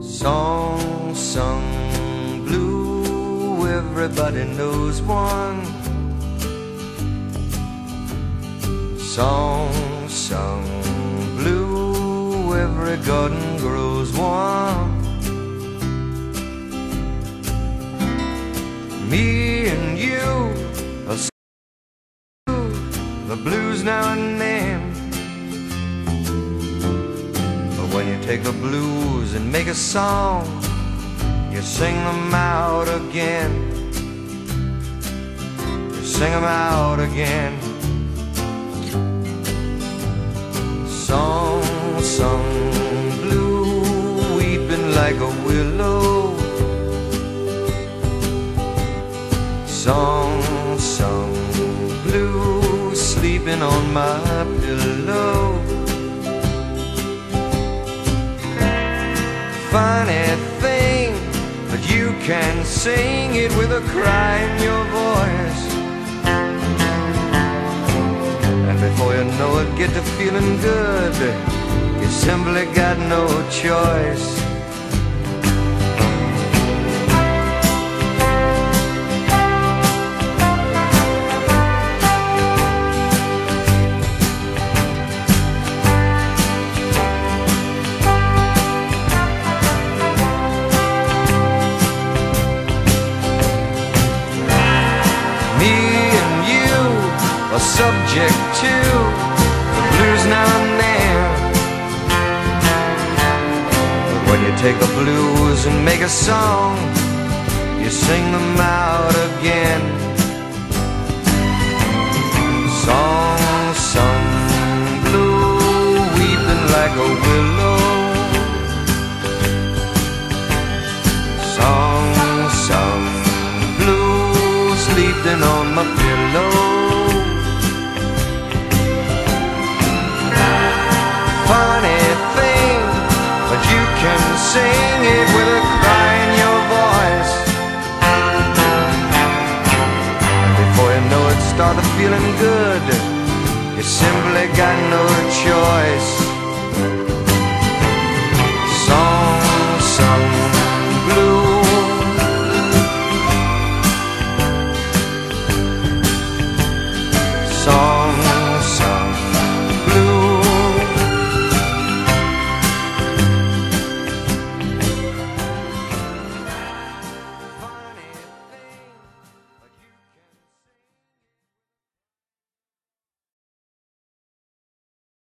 Song sung blue, everybody knows one. Song sung blue, every garden grows one. Me and you, the blues now and then. When you take the blues and make a song, you sing them out again. You sing them out again. Song sung blue, weeping like a willow. Song sung blue, sleeping on my pillow. Funny thing, but you can sing it with a cry in your voice. And before you know it, get to feeling good. You simply got no choice. Are subject to the blues now and then. But when you take the blues and make a song, you sing them out again. Song sung blue, weeping like a willow. Can sing it with a cry in your voice. And before you know it, start feeling good. You simply got no choice.